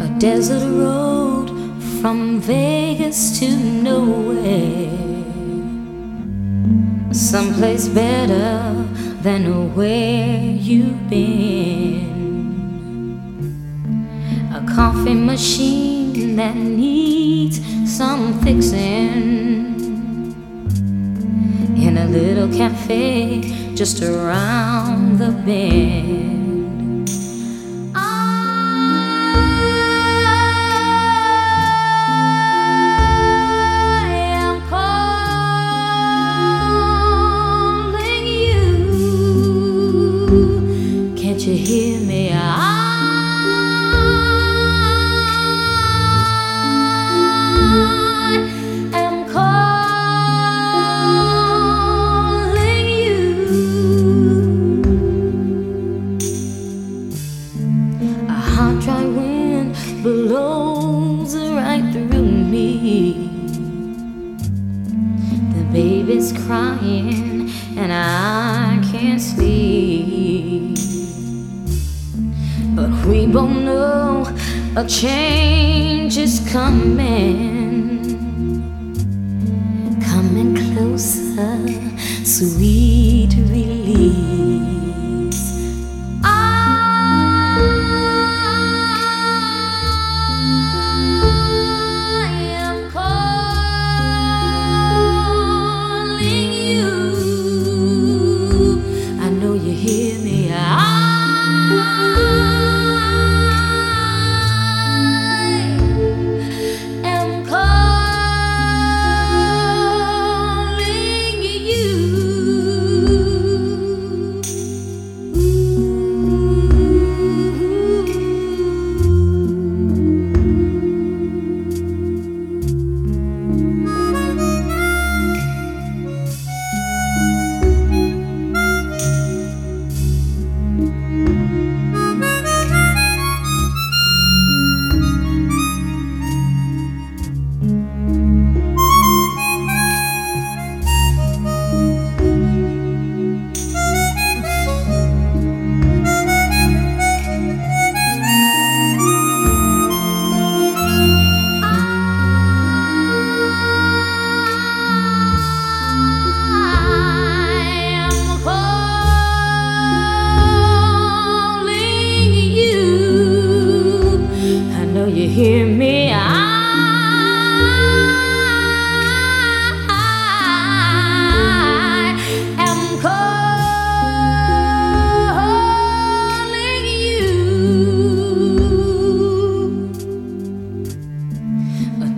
A desert road from Vegas to nowhere. Someplace better than where you've been. A coffee machine that needs some fixing. In a little cafe just around the bend. Blows right through me. The baby's crying, and I can't sleep. But we both know a change is coming. Coming closer, sweet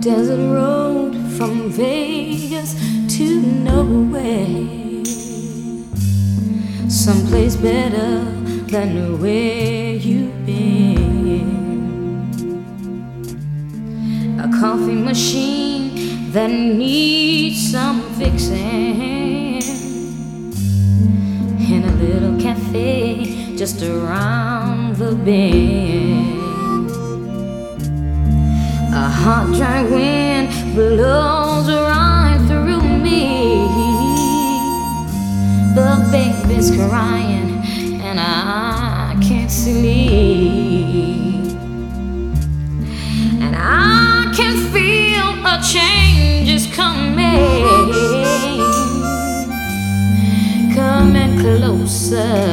desert road from Vegas to nowhere. Someplace better than where you've been. A coffee machine that needs some fixing. In a little cafe just around the bend. Hot, dry wind blows right through me. The baby's crying, and I can't sleep. And I can feel a change is coming. Coming closer,